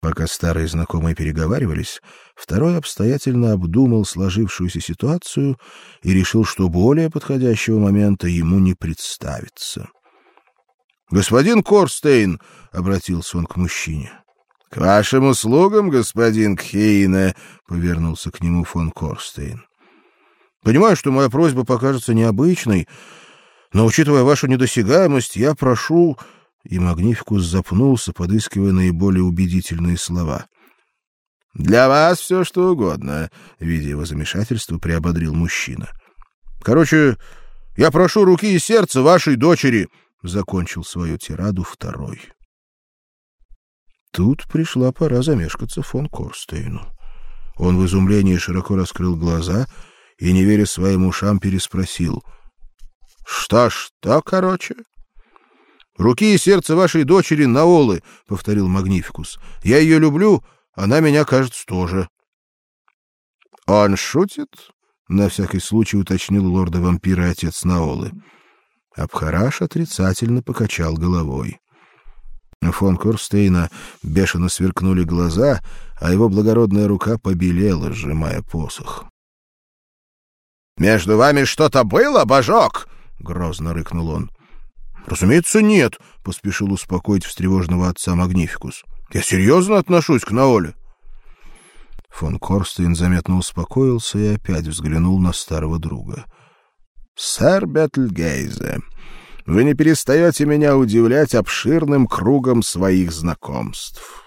Пока старые знакомые переговаривались, второй обстоятельно обдумал сложившуюся ситуацию и решил, что более подходящего момента ему не представится. Господин Корстейн, обратился он к мужчине. К вашим услугам, господин Кхейне, повернулся к нему фон Корстейн. Понимаю, что моя просьба покажется необычной, но учитывая вашу недосягаемость, я прошу и Магнификус запнулся, подыскивая наиболее убедительные слова. Для вас все что угодно, видя его замешательство, приободрил мужчина. Короче, я прошу руки и сердца вашей дочери, закончил свою тираду второй. Тут пришла пора замешкаться фон Корстейну. Он в изумлении широко раскрыл глаза и, не веря своим ушам, переспросил: "Что что, короче?" Руки и сердце вашей дочери Наолы, повторил Магнификус. Я ее люблю, она меня, кажется, тоже. Он шутит? на всякий случай уточнил лорда вампира отец Наолы. Абхараш отрицательно покачал головой. Фон Корстейна бешено сверкнули глаза, а его благородная рука побелела, сжимая посох. Между вами что-то было, божок? грозно рыкнул он. Разумеется, нет, поспешил успокоить встревоженного отца Магнификус. Я серьезно отношусь к Наоле. Фон Корстейн заметно успокоился и опять взглянул на старого друга. Сэр Бетлгейзе, вы не перестаете меня удивлять обширным кругом своих знакомств.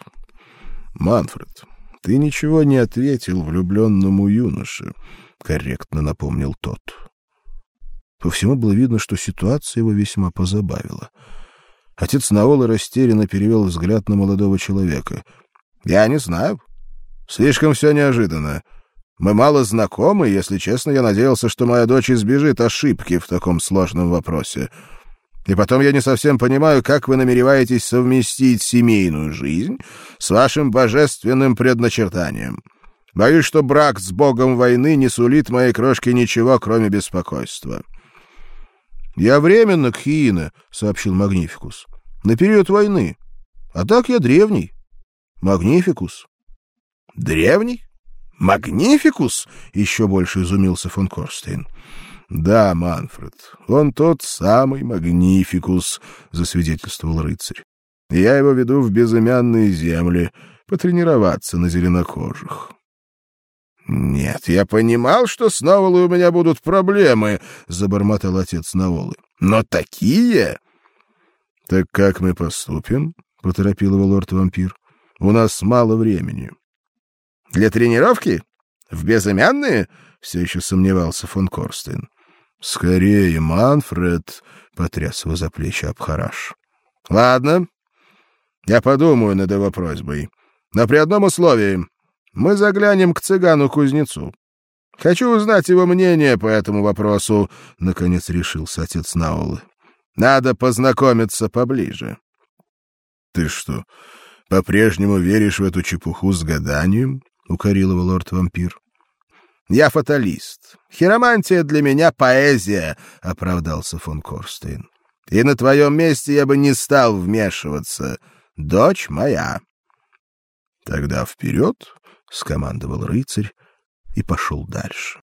Манфред, ты ничего не ответил влюбленному юноше, корректно напомнил тот. По всему было видно, что ситуация его весьма позабавила. Отец Наола растерянно перевел взгляд на молодого человека. Я не знаю. Слишком все неожиданно. Мы мало знакомы, если честно, я надеялся, что моя дочь избежит ошибки в таком сложном вопросе. И потом я не совсем понимаю, как вы намереваетесь совместить семейную жизнь с вашим божественным предначертанием. Боюсь, что брак с богом войны не сулит моей крошке ничего, кроме беспокойства. Я временно Кхиина, сообщил Магнификус. На период войны. А так я древний. Магнификус. Древний? Магнификус? еще больше изумился фон Корстейн. Да, Манфред, он тот самый Магнификус, засвидетельствовал рыцарь. Я его веду в безымянные земли потренироваться на зеленокожих. Нет, я понимал, что с Наволой у меня будут проблемы, забормотал отец Наволы. Но такие? Так как мы поступим? поторопил его лорд-вампир. У нас мало времени. Для тренировки? В безымянные? все еще сомневался фон Корстен. Скорее, Манфред, потряс его за плечи Абхараш. Ладно. Я подумаю над его просьбой. Но при одном условии. Мы заглянем к цыгану-кузнецу. Хочу узнать его мнение по этому вопросу, наконец решился отец Наулы. Надо познакомиться поближе. Ты что, по-прежнему веришь в эту чепуху с гаданием? укорил его лорд-вампир. Я фаталист. Хиромантия для меня поэзия, оправдался фон Корстейн. И на твоем месте я бы не стал вмешиваться. Дочь моя. Тогда вперед, — скомандовал рыцарь и пошел дальше.